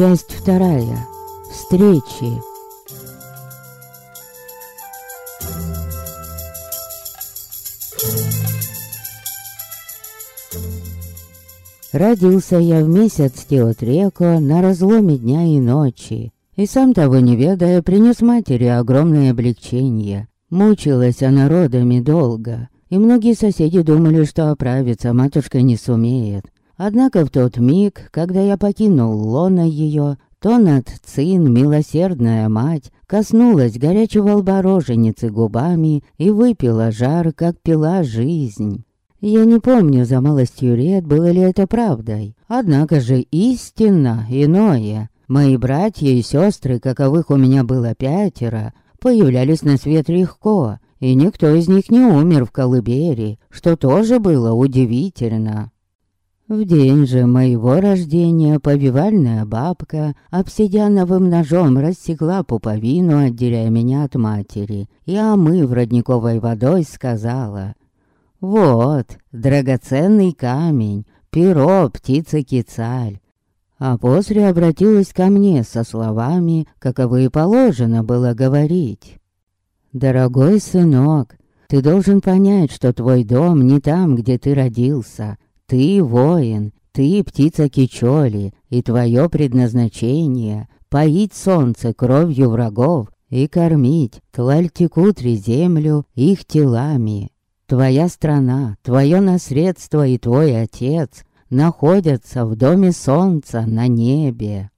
Часть вторая. Встречи. Родился я в месяц Теотреко на разломе дня и ночи. И сам того не ведая, принес матери огромное облегчение. Мучилась она родами долго, и многие соседи думали, что оправиться матушка не сумеет. Однако в тот миг, когда я покинул лона ее, то над цин милосердная мать коснулась горячего лба роженицы губами и выпила жар, как пила жизнь. Я не помню за малостью лет, было ли это правдой. Однако же истинно иное. Мои братья и сестры, каковых у меня было пятеро, появлялись на свет легко, и никто из них не умер в колыбели, что тоже было удивительно. В день же моего рождения повивальная бабка обсидиановым ножом рассекла пуповину, отделяя меня от матери, и, омыв родниковой водой, сказала вот, драгоценный камень, перо птицы-кицаль. А после обратилась ко мне со словами, каковы и положено было говорить. «Дорогой сынок, ты должен понять, что твой дом не там, где ты родился. Ты воин, ты птица Кичоли, и твое предназначение — поить солнце кровью врагов и кормить Тлальтикутри землю их телами. Твоя страна, твое наследство и твой отец находятся в доме солнца на небе.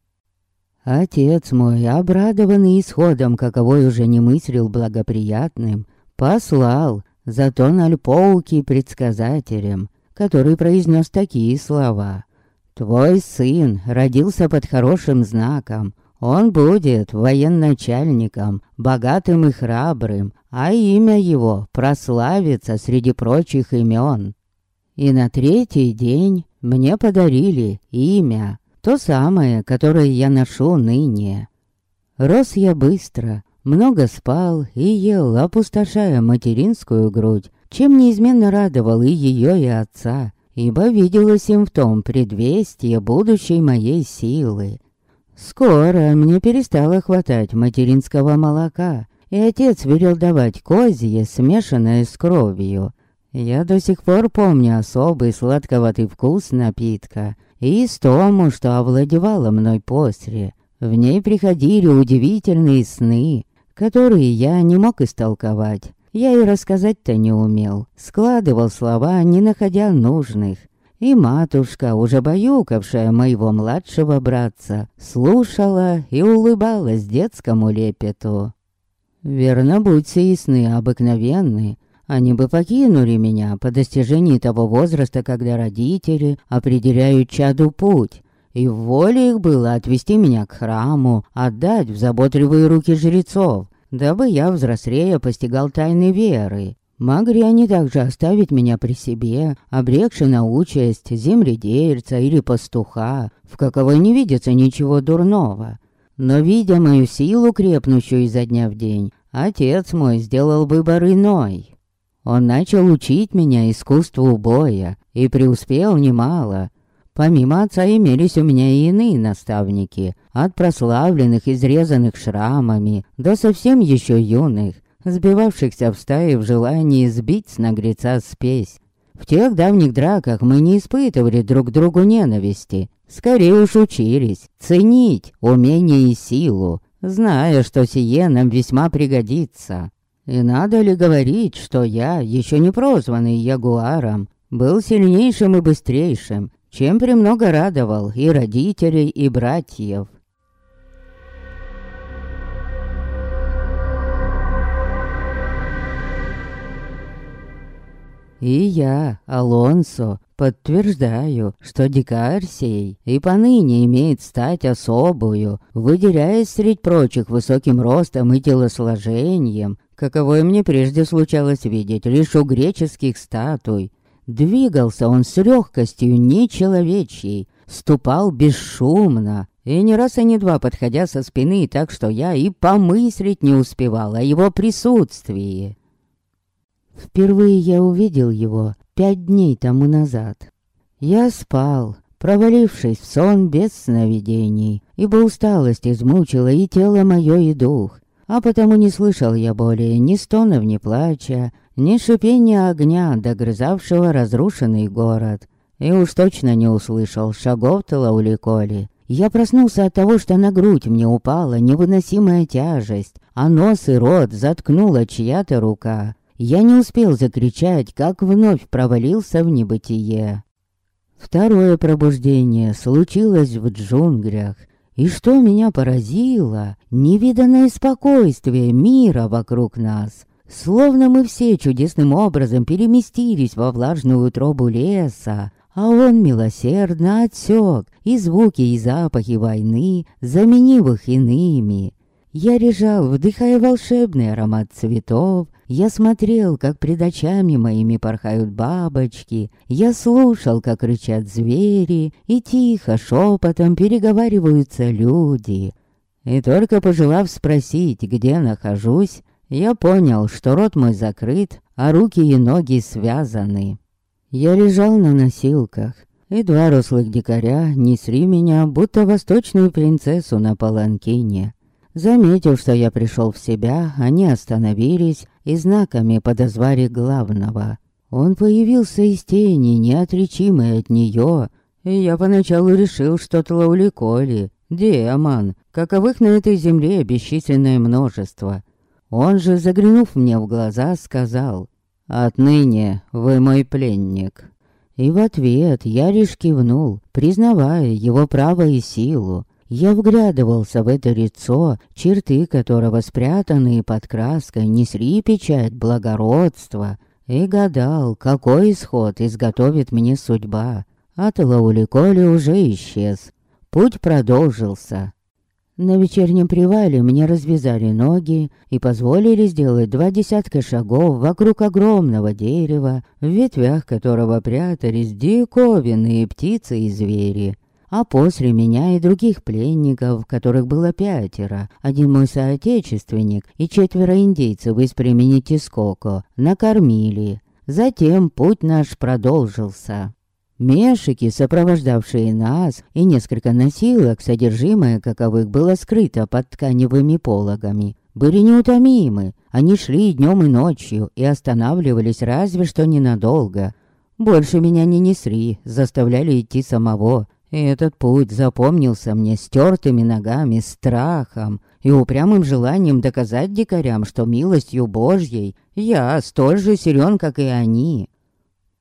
Отец мой, обрадованный исходом, каковой уже не мыслил благоприятным, послал за то Нальпоуки предсказателем, который произнес такие слова. «Твой сын родился под хорошим знаком, он будет военачальником, богатым и храбрым, а имя его прославится среди прочих имен. И на третий день мне подарили имя, то самое, которое я ношу ныне. Рос я быстро, много спал и ел, опустошая материнскую грудь, чем неизменно радовал и ее, и отца, ибо виделось им в том предвестие будущей моей силы. Скоро мне перестало хватать материнского молока, и отец велел давать козье, смешанное с кровью. Я до сих пор помню особый сладковатый вкус напитка и истому, что овладевало мной после. В ней приходили удивительные сны, которые я не мог истолковать. Я и рассказать-то не умел, складывал слова, не находя нужных. И матушка, уже баюкавшая моего младшего братца, слушала и улыбалась детскому лепету. Верно, будь сии сны обыкновенны, они бы покинули меня по достижении того возраста, когда родители определяют чаду путь, и в воле их было отвести меня к храму, отдать в заботливые руки жрецов, дабы я, взрослея, постигал тайны веры. Могли они также оставить меня при себе, обрекши на участь земледельца или пастуха, в каковой не видится ничего дурного. Но видя мою силу, крепнущую изо дня в день, отец мой сделал выбор иной. Он начал учить меня искусству боя и преуспел немало. Помимо отца имелись у меня и иные наставники, от прославленных, изрезанных шрамами, до совсем еще юных, сбивавшихся в стае в желании сбить с нагреца спесь. В тех давних драках мы не испытывали друг другу ненависти, скорее уж учились ценить умение и силу, зная, что сие нам весьма пригодится. И надо ли говорить, что я, еще не прозванный ягуаром, был сильнейшим и быстрейшим, чем премного радовал и родителей, и братьев. И я, Алонсо, подтверждаю, что дикарь и поныне имеет стать особую, выделяясь среди прочих высоким ростом и телосложением, каковое мне прежде случалось видеть лишь у греческих статуй. Двигался он с легкостью нечеловечьей, ступал бесшумно, и не раз и не два подходя со спины, так что я и помыслить не успевал о его присутствии. Впервые я увидел его пять дней тому назад. Я спал, провалившись в сон без сновидений, ибо усталость измучила и тело мое, и дух. А потому не слышал я более ни стонов, ни плача, ни шипения огня, догрызавшего разрушенный город. И уж точно не услышал шагов Талауликоли. Я проснулся от того, что на грудь мне упала невыносимая тяжесть, а нос и рот заткнула чья-то рука. Я не успел закричать, как вновь провалился в небытие. Второе пробуждение случилось в джунглях. И что меня поразило, невиданное спокойствие мира вокруг нас. Словно мы все чудесным образом переместились во влажную утробу леса, а он милосердно отсек и звуки, и запахи войны, заменив их иными. Я лежал, вдыхая волшебный аромат цветов, я смотрел, как пред очами моими порхают бабочки, я слушал, как рычат звери, и тихо, шепотом переговариваются люди. И только пожелав спросить, где нахожусь, я понял, что рот мой закрыт, а руки и ноги связаны. Я лежал на носилках, и два рослых дикаря несли меня, будто восточную принцессу на паланкине. Заметив, что я пришел в себя, они остановились и знаками подозвали главного. Он появился из тени, неотречимой от нее, и я поначалу решил, что Тлауликоли, демон, каковых на этой земле бесчисленное множество. Он же, заглянув мне в глаза, сказал, «Отныне вы мой пленник». И в ответ я лишь кивнул, признавая его право и силу. Я вглядывался в это лицо, черты которого спрятанные под краской несли печать благородства, и гадал, какой исход изготовит мне судьба. А Тлауликоли уже исчез. Путь продолжился. На вечернем привале мне развязали ноги и позволили сделать два десятка шагов вокруг огромного дерева, в ветвях которого прятались диковинные птицы и звери. А после меня и других пленников, которых было пятеро, один мой соотечественник и четверо индейцев из племени Тискоко, накормили. Затем путь наш продолжился. Мешики, сопровождавшие нас, и несколько носилок, содержимое каковых было скрыто под тканевыми пологами, были неутомимы. Они шли днем и ночью и останавливались разве что ненадолго. Больше меня не несли, заставляли идти самого, и этот путь запомнился мне стертыми ногами, страхом и упрямым желанием доказать дикарям, что милостью Божьей я столь же силен, как и они.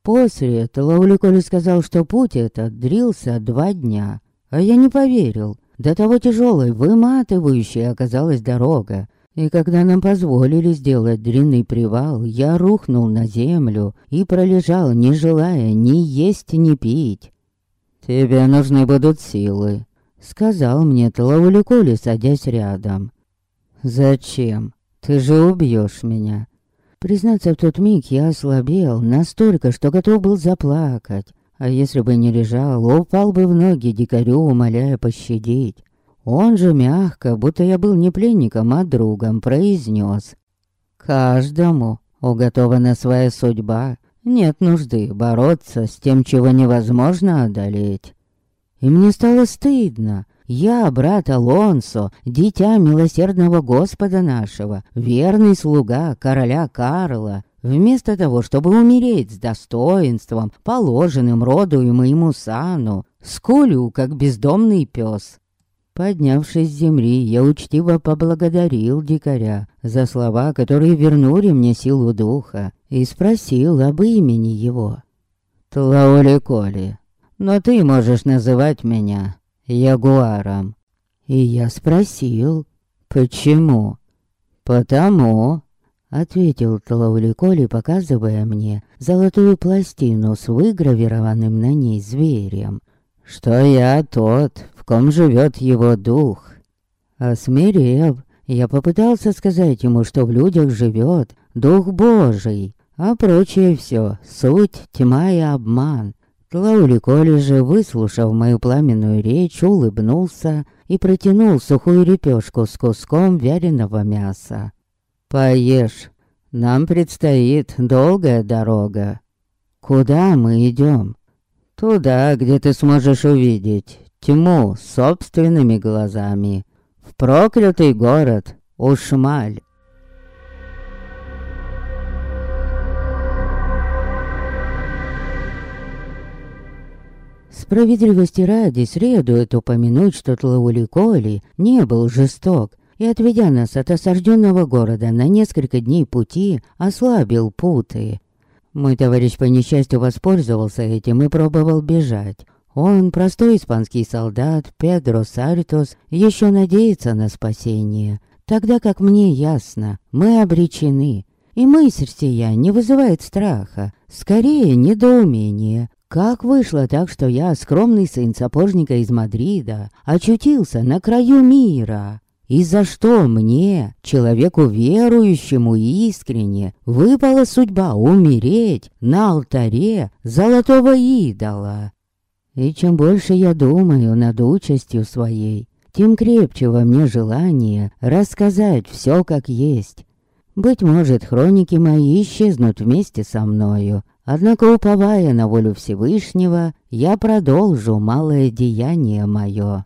После Талауликоли сказал, что путь этот дрился два дня, а я не поверил. До того тяжелой, выматывающей оказалась дорога. И когда нам позволили сделать длинный привал, я рухнул на землю и пролежал, не желая ни есть, ни пить. «Тебе нужны будут силы», — сказал мне Тлауликоли, садясь рядом. «Зачем? Ты же убьешь меня». Признаться, в тот миг я ослабел настолько, что готов был заплакать. А если бы не лежал, упал бы в ноги дикарю, умоляя пощадить. Он же мягко, будто я был не пленником, а другом, произнес. «Каждому уготована своя судьба, нет нужды бороться с тем, чего невозможно одолеть. И мне стало стыдно. Я, брат Алонсо, дитя милосердного Господа нашего, верный слуга короля Карла, вместо того, чтобы умереть с достоинством, положенным роду и моему сану, скулю, как бездомный пес. Поднявшись с земли, я учтиво поблагодарил дикаря за слова, которые вернули мне силу духа, и спросил об имени его. «Тлаули Коли, но ты можешь называть меня Ягуаром». И я спросил, почему? «Потому», — ответил Тлаули показывая мне золотую пластину с выгравированным на ней зверем, что я тот, в ком живет его дух. Осмирев, я попытался сказать ему, что в людях живет дух Божий, а прочее все — суть, тьма и обман. Клаули Коли же, выслушав мою пламенную речь, улыбнулся и протянул сухую репешку с куском вяленого мяса. «Поешь, нам предстоит долгая дорога». «Куда мы идем?» Туда, где ты сможешь увидеть тьму собственными глазами. В проклятый город Ушмаль. Справедливости ради следует упомянуть, что Тлауликоли не был жесток и, отведя нас от осажденного города на несколько дней пути, ослабил путы. Мой товарищ по несчастью воспользовался этим и пробовал бежать. Он, простой испанский солдат, Педро Сартос, еще надеется на спасение. Тогда как мне ясно, мы обречены. И мысль сия не вызывает страха, скорее недоумение. Как вышло так, что я, скромный сын сапожника из Мадрида, очутился на краю мира? И за что мне, человеку верующему искренне, выпала судьба умереть на алтаре золотого идола? И чем больше я думаю над участью своей, тем крепче во мне желание рассказать все как есть. Быть может, хроники мои исчезнут вместе со мною, Однако, уповая на волю Всевышнего, я продолжу малое деяние мое.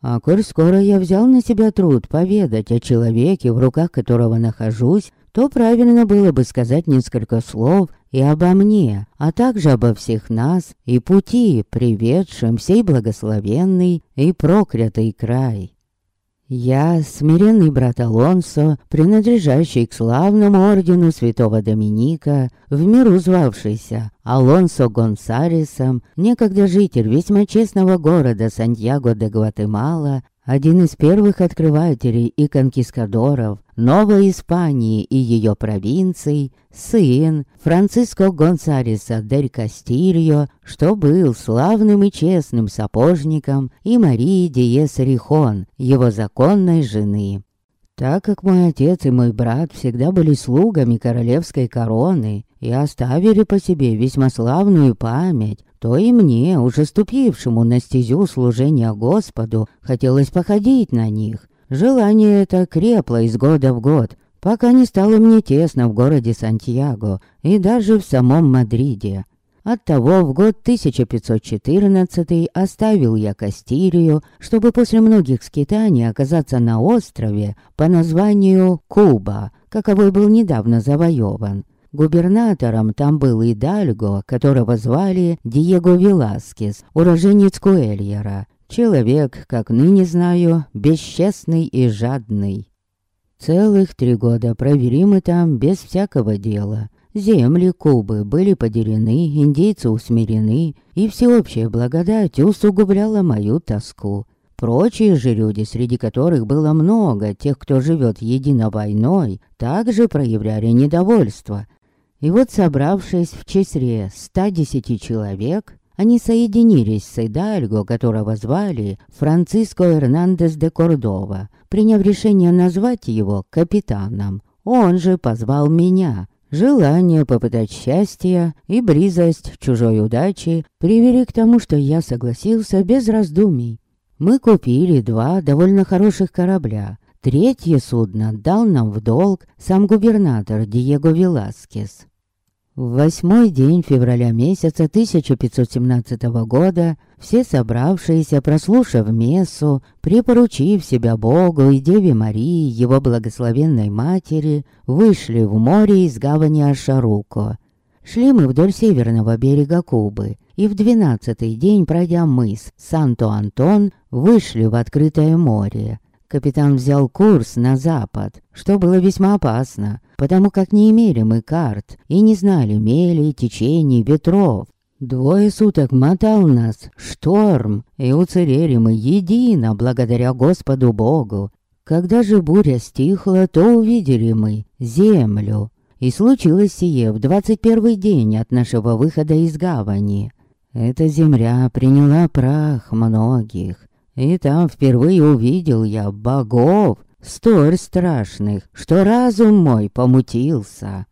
А коль скоро я взял на себя труд поведать о человеке, в руках которого нахожусь, то правильно было бы сказать несколько слов и обо мне, а также обо всех нас и пути, приведшем сей благословенный и проклятый край. Я, смиренный брат Алонсо, принадлежащий к славному ордену святого Доминика, в миру звавшийся Алонсо Гонсаресом, некогда житель весьма честного города Сантьяго де Гватемала, один из первых открывателей и конкискадоров Новой Испании и ее провинций, сын Франциско Гонсареса дель Кастильо, что был славным и честным сапожником, и Марии Диес Рихон, его законной жены. Так как мой отец и мой брат всегда были слугами королевской короны и оставили по себе весьма славную память, то и мне, уже ступившему на стезю служения Господу, хотелось походить на них. Желание это крепло из года в год, пока не стало мне тесно в городе Сантьяго и даже в самом Мадриде. Оттого в год 1514 оставил я Кастирию, чтобы после многих скитаний оказаться на острове по названию Куба, каковой был недавно завоеван. Губернатором там был Идальго, которого звали Диего Веласкес, уроженец Куэльера. Человек, как ныне знаю, бесчестный и жадный. Целых три года провели мы там без всякого дела. Земли Кубы были поделены, индейцы усмирены, и всеобщая благодать усугубляла мою тоску. Прочие же люди, среди которых было много тех, кто живет едино войной, также проявляли недовольство, и вот собравшись в числе 110 человек, они соединились с Идальго, которого звали Франциско Эрнандес де Кордова, приняв решение назвать его капитаном. Он же позвал меня. Желание попытать счастья и близость чужой удачи привели к тому, что я согласился без раздумий. Мы купили два довольно хороших корабля, Третье судно дал нам в долг сам губернатор Диего Веласкес. В восьмой день февраля месяца 1517 года все собравшиеся, прослушав мессу, припоручив себя Богу и Деве Марии, его благословенной матери, вышли в море из гавани Ашаруко. Шли мы вдоль северного берега Кубы, и в двенадцатый день, пройдя мыс Санто-Антон, вышли в открытое море. Капитан взял курс на запад, что было весьма опасно, потому как не имели мы карт и не знали мели, течений, ветров. Двое суток мотал нас шторм, и уцелели мы едино благодаря Господу Богу. Когда же буря стихла, то увидели мы землю. И случилось сие в двадцать первый день от нашего выхода из гавани. Эта земля приняла прах многих, и там впервые увидел я богов, столь страшных, что разум мой помутился.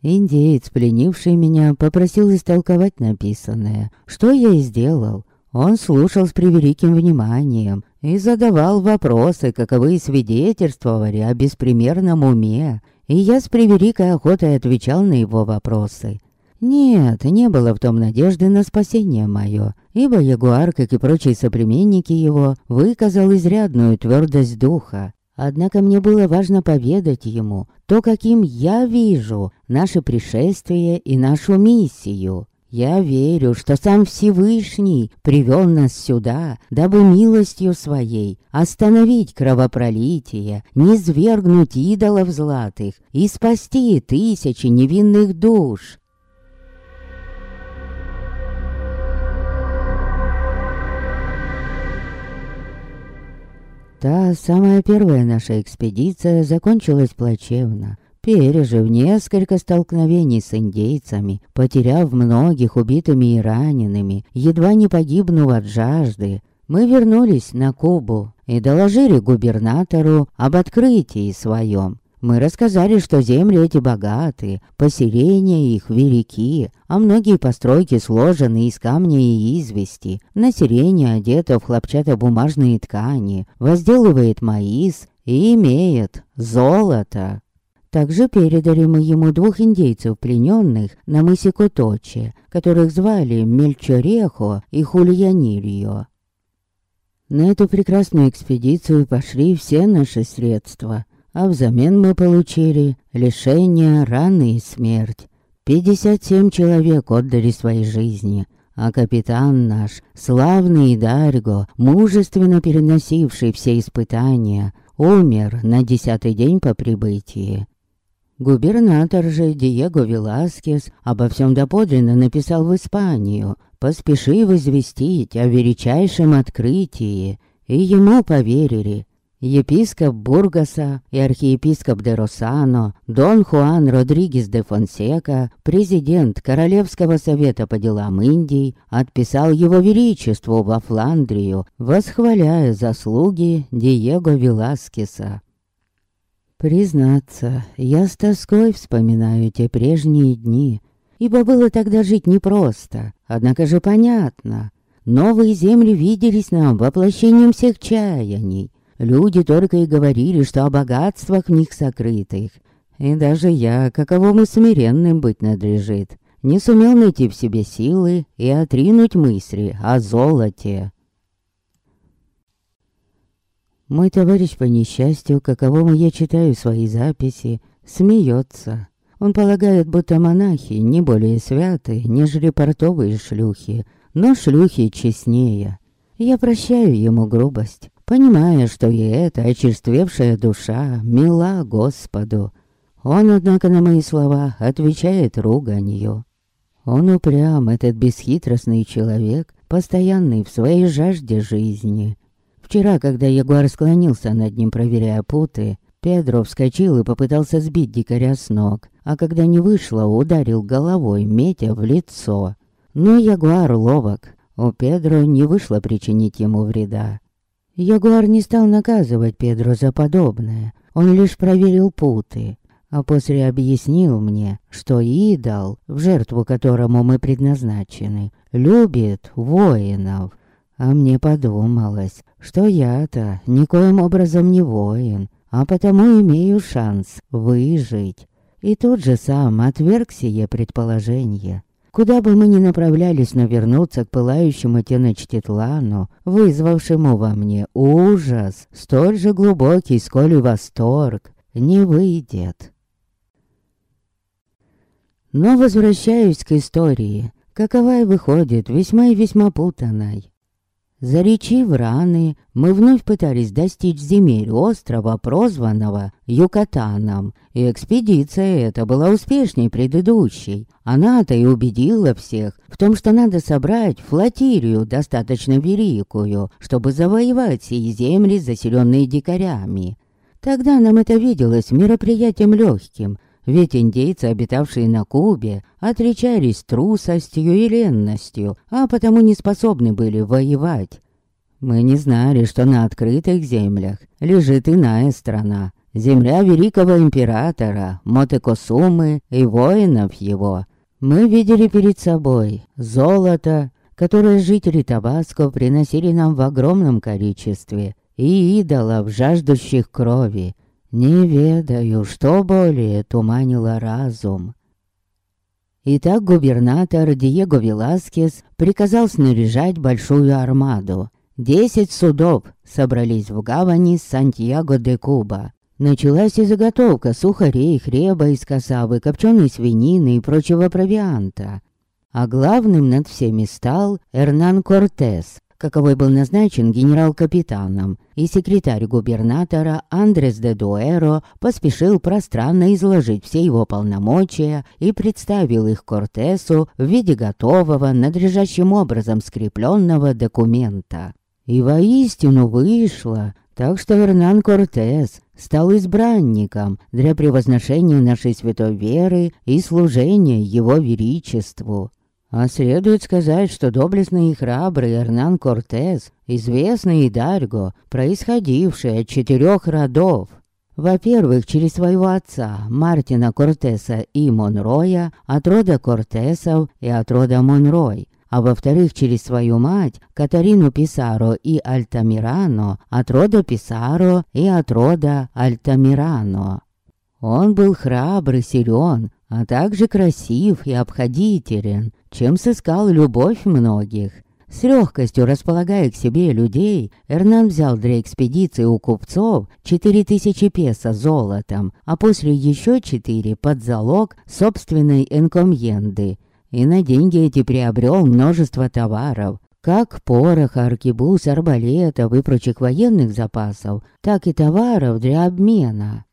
Индеец, пленивший меня, попросил истолковать написанное, что я и сделал. Он слушал с превеликим вниманием и задавал вопросы, каковы свидетельствовали о беспримерном уме и я с превеликой охотой отвечал на его вопросы. Нет, не было в том надежды на спасение мое, ибо Ягуар, как и прочие соплеменники его, выказал изрядную твердость духа. Однако мне было важно поведать ему то, каким я вижу наше пришествие и нашу миссию. Я верю, что сам Всевышний привел нас сюда, дабы милостью своей остановить кровопролитие, не свергнуть идолов златых и спасти тысячи невинных душ. Та самая первая наша экспедиция закончилась плачевно пережив несколько столкновений с индейцами, потеряв многих убитыми и ранеными, едва не погибнув от жажды, мы вернулись на Кубу и доложили губернатору об открытии своем. Мы рассказали, что земли эти богаты, поселения их велики, а многие постройки сложены из камня и извести, население одето в хлопчатобумажные ткани, возделывает маис и имеет золото. Также передали мы ему двух индейцев плененных на мысе Коточе, которых звали Мельчорехо и Хульянильо. На эту прекрасную экспедицию пошли все наши средства, а взамен мы получили лишение, раны и смерть. 57 человек отдали свои жизни, а капитан наш, славный Дарго, мужественно переносивший все испытания, умер на десятый день по прибытии. Губернатор же Диего Веласкес обо всем доподлинно написал в Испанию, поспешив известить о величайшем открытии, и ему поверили. Епископ Бургаса и архиепископ де Росано, Дон Хуан Родригес де Фонсека, президент Королевского совета по делам Индии, отписал его величеству во Фландрию, восхваляя заслуги Диего Веласкеса. Признаться, я с тоской вспоминаю те прежние дни, ибо было тогда жить непросто, однако же понятно. Новые земли виделись нам воплощением всех чаяний. Люди только и говорили, что о богатствах них сокрытых. И даже я, каковому смиренным быть надлежит, не сумел найти в себе силы и отринуть мысли о золоте. Мой товарищ по несчастью, каковому я читаю свои записи, смеется. Он полагает, будто монахи не более святы, нежели портовые шлюхи, но шлюхи честнее. Я прощаю ему грубость, понимая, что и эта очерствевшая душа мила Господу. Он, однако, на мои слова отвечает руганью. Он упрям, этот бесхитростный человек, постоянный в своей жажде жизни. Вчера, когда Ягуар склонился над ним, проверяя путы, Педро вскочил и попытался сбить дикаря с ног, а когда не вышло, ударил головой, метя в лицо. Но Ягуар ловок, у Педро не вышло причинить ему вреда. Ягуар не стал наказывать Педро за подобное, он лишь проверил путы, а после объяснил мне, что идол, в жертву которому мы предназначены, любит воинов. А мне подумалось, что я-то никоим образом не воин, а потому имею шанс выжить. И тут же сам отверг сие предположение. Куда бы мы ни направлялись, но вернуться к пылающему Теночтитлану, вызвавшему во мне ужас, столь же глубокий, сколь и восторг, не выйдет. Но возвращаюсь к истории, каковая выходит весьма и весьма путанной. Заречив раны, мы вновь пытались достичь земель острова, прозванного Юкатаном, и экспедиция эта была успешней предыдущей. Она-то и убедила всех в том, что надо собрать флотилию достаточно великую, чтобы завоевать сии земли, заселенные дикарями. Тогда нам это виделось мероприятием легким, ведь индейцы, обитавшие на Кубе, отличались трусостью и ленностью, а потому не способны были воевать. Мы не знали, что на открытых землях лежит иная страна. Земля великого императора, Мотекосумы и воинов его. Мы видели перед собой золото, которое жители Табаско приносили нам в огромном количестве, и идолов, жаждущих крови, Не ведаю, что более туманило разум. Итак, губернатор Диего Веласкес приказал снаряжать большую армаду. Десять судов собрались в гавани Сантьяго-де-Куба. Началась и заготовка сухарей, хлеба из косавы, копченой свинины и прочего провианта. А главным над всеми стал Эрнан Кортес, каковой был назначен генерал-капитаном, и секретарь губернатора Андрес де Дуэро поспешил пространно изложить все его полномочия и представил их Кортесу в виде готового, надлежащим образом скрепленного документа. И воистину вышло, так что Эрнан Кортес стал избранником для превозношения нашей святой веры и служения его величеству. А следует сказать, что доблестный и храбрый Эрнан Кортес, известный Идарго, происходивший от четырех родов. Во-первых, через своего отца Мартина Кортеса и Монроя, от рода Кортесов и от рода Монрой, а во-вторых, через свою мать Катарину Писаро и Альтамирано, от рода Писаро и от рода Альтамирано. Он был храбрый, силен, а также красив и обходителен, чем сыскал любовь многих. С легкостью располагая к себе людей, Эрнан взял для экспедиции у купцов 4000 песо золотом, а после еще 4 под залог собственной энкомьенды. И на деньги эти приобрел множество товаров, как порох, аркебуз, арбалетов и прочих военных запасов, так и товаров для обмена.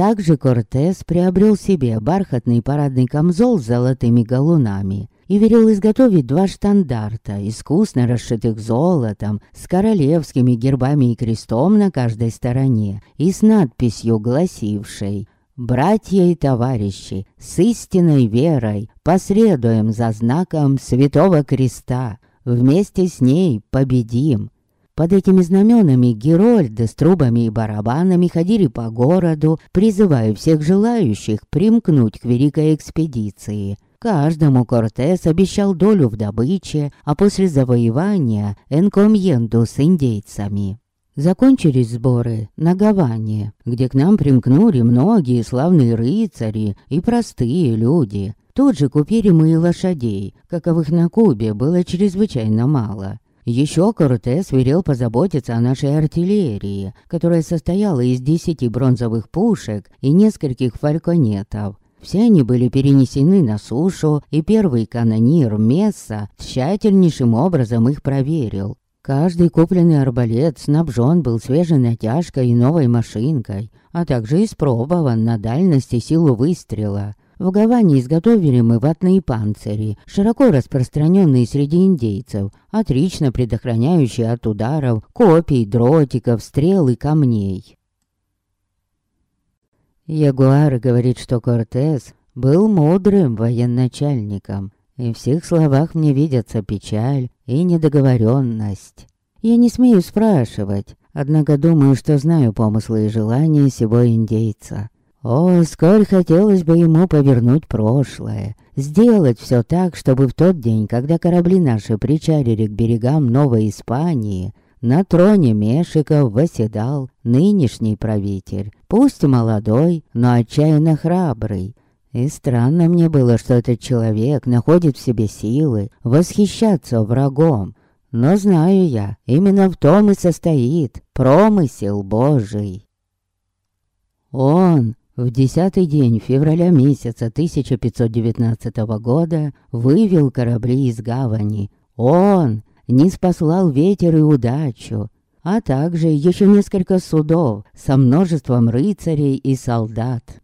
Также Кортес приобрел себе бархатный парадный камзол с золотыми галунами и велел изготовить два штандарта, искусно расшитых золотом, с королевскими гербами и крестом на каждой стороне, и с надписью, гласившей «Братья и товарищи, с истинной верой посредуем за знаком Святого Креста, вместе с ней победим». Под этими знаменами герольды с трубами и барабанами ходили по городу, призывая всех желающих примкнуть к великой экспедиции. Каждому Кортес обещал долю в добыче, а после завоевания — энкомьенду с индейцами. Закончились сборы на Гаване, где к нам примкнули многие славные рыцари и простые люди. Тут же купили мы и лошадей, каковых на Кубе было чрезвычайно мало. Еще Кортес велел позаботиться о нашей артиллерии, которая состояла из десяти бронзовых пушек и нескольких фальконетов. Все они были перенесены на сушу, и первый канонир Месса тщательнейшим образом их проверил. Каждый купленный арбалет снабжен был свежей натяжкой и новой машинкой, а также испробован на дальность и силу выстрела. В Гаване изготовили мы ватные панцири, широко распространенные среди индейцев, отлично предохраняющие от ударов, копий, дротиков, стрел и камней. Ягуар говорит, что Кортес был мудрым военачальником, и в всех словах мне видятся печаль и недоговоренность. Я не смею спрашивать, однако думаю, что знаю помыслы и желания сего индейца. О, сколь хотелось бы ему повернуть прошлое, сделать все так, чтобы в тот день, когда корабли наши причалили к берегам Новой Испании, на троне Мешиков восседал нынешний правитель, пусть молодой, но отчаянно храбрый. И странно мне было, что этот человек находит в себе силы восхищаться врагом. Но знаю я, именно в том и состоит промысел Божий. Он в десятый день февраля месяца 1519 года вывел корабли из гавани. Он не спаслал ветер и удачу, а также еще несколько судов со множеством рыцарей и солдат.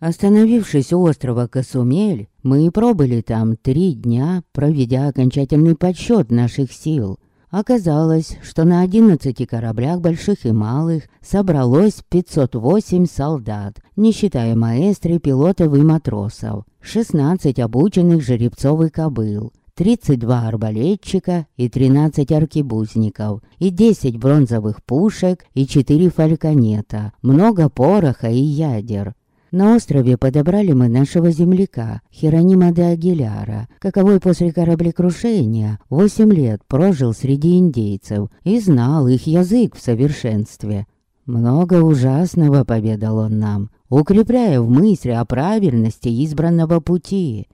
Остановившись у острова Касумель, мы пробыли там три дня, проведя окончательный подсчет наших сил – Оказалось, что на 11 кораблях больших и малых собралось 508 солдат, не считая маэстри, пилотов и матросов, 16 обученных жеребцов и кобыл, 32 арбалетчика и 13 аркебузников, и 10 бронзовых пушек и 4 фальконета, много пороха и ядер. На острове подобрали мы нашего земляка, Херонима де Агиляра, каковой после кораблекрушения восемь лет прожил среди индейцев и знал их язык в совершенстве. Много ужасного поведал он нам, укрепляя в мысли о правильности избранного пути.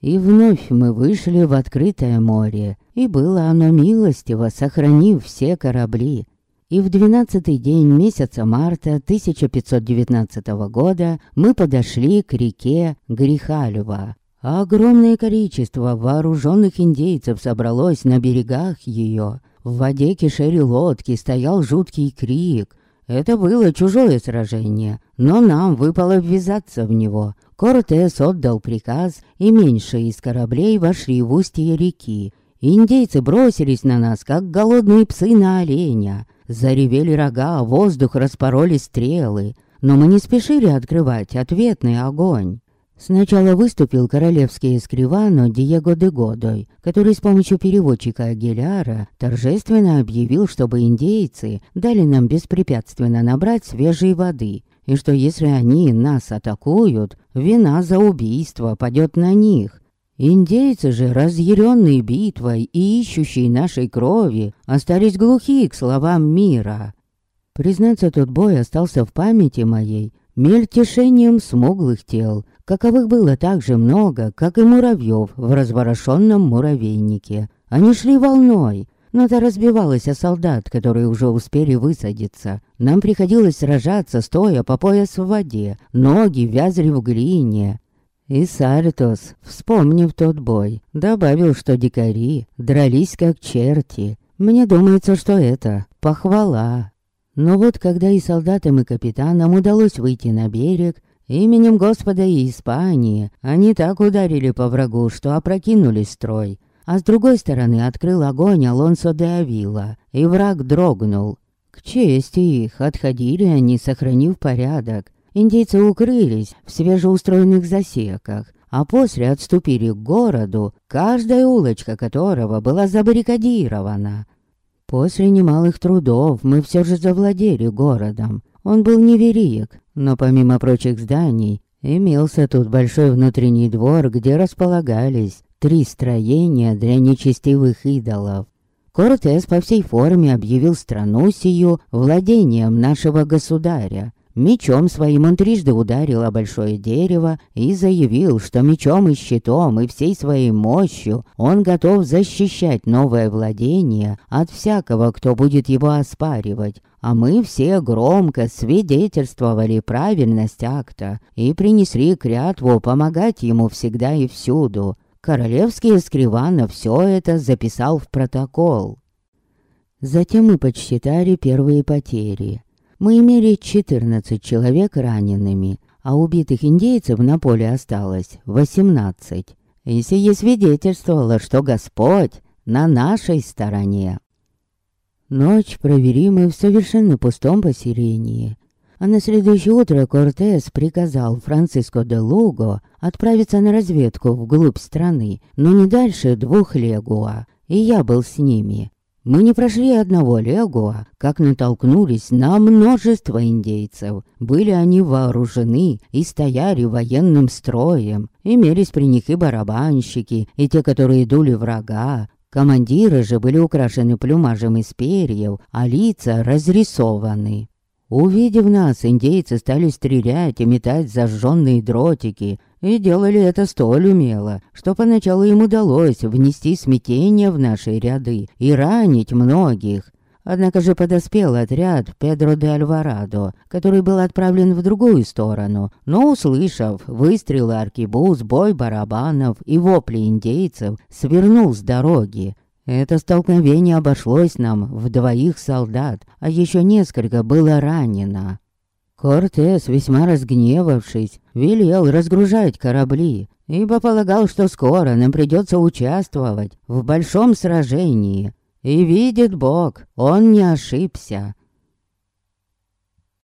И вновь мы вышли в открытое море, и было оно милостиво, сохранив все корабли. И в двенадцатый день месяца марта 1519 года мы подошли к реке Грихалева. Огромное количество вооруженных индейцев собралось на берегах ее. В воде кишери лодки стоял жуткий крик. Это было чужое сражение, но нам выпало ввязаться в него. Кортес отдал приказ, и меньшие из кораблей вошли в устье реки. Индейцы бросились на нас, как голодные псы на оленя. Заревели рога, воздух распороли стрелы. Но мы не спешили открывать ответный огонь. Сначала выступил королевский эскривано Диего де Годой, который с помощью переводчика Агиляра торжественно объявил, чтобы индейцы дали нам беспрепятственно набрать свежей воды, и что если они нас атакуют, вина за убийство падет на них. Индейцы же, разъяренные битвой и ищущие нашей крови, остались глухи к словам мира. Признаться, тот бой остался в памяти моей мельтешением смуглых тел, каковых было так же много, как и муравьев в разворошенном муравейнике. Они шли волной, но та разбивалась о солдат, которые уже успели высадиться. Нам приходилось сражаться, стоя по пояс в воде, ноги вязли в глине. И Сартос, вспомнив тот бой, добавил, что дикари дрались как черти. Мне думается, что это похвала. Но вот когда и солдатам, и капитанам удалось выйти на берег, Именем Господа и Испании они так ударили по врагу, что опрокинули строй. А с другой стороны открыл огонь Алонсо де Авила, и враг дрогнул. К чести их отходили они, сохранив порядок. Индейцы укрылись в свежеустроенных засеках, а после отступили к городу, каждая улочка которого была забаррикадирована. После немалых трудов мы все же завладели городом. Он был невериек, но помимо прочих зданий, имелся тут большой внутренний двор, где располагались три строения для нечестивых идолов. Кортес по всей форме объявил страну сию владением нашего государя. Мечом своим он трижды ударил о большое дерево и заявил, что мечом и щитом и всей своей мощью он готов защищать новое владение от всякого, кто будет его оспаривать, а мы все громко свидетельствовали правильность акта и принесли клятву помогать ему всегда и всюду. Королевский эскривано все это записал в протокол. Затем мы подсчитали первые потери. Мы имели 14 человек ранеными, а убитых индейцев на поле осталось 18. И сие свидетельствовало, что Господь на нашей стороне. Ночь провели мы в совершенно пустом поселении. А на следующее утро Кортес приказал Франциско де Луго отправиться на разведку вглубь страны, но не дальше двух легуа, и я был с ними. Мы не прошли одного легуа, как натолкнулись на множество индейцев. Были они вооружены и стояли военным строем. Имелись при них и барабанщики, и те, которые дули врага, Командиры же были украшены плюмажем из перьев, а лица разрисованы. Увидев нас, индейцы стали стрелять и метать зажженные дротики, и делали это столь умело, что поначалу им удалось внести смятение в наши ряды и ранить многих. Однако же подоспел отряд Педро де Альварадо, который был отправлен в другую сторону, но, услышав выстрелы аркебуз, бой барабанов и вопли индейцев, свернул с дороги. Это столкновение обошлось нам в двоих солдат, а еще несколько было ранено. Кортес, весьма разгневавшись, велел разгружать корабли, ибо полагал, что скоро нам придется участвовать в большом сражении. И видит Бог, он не ошибся.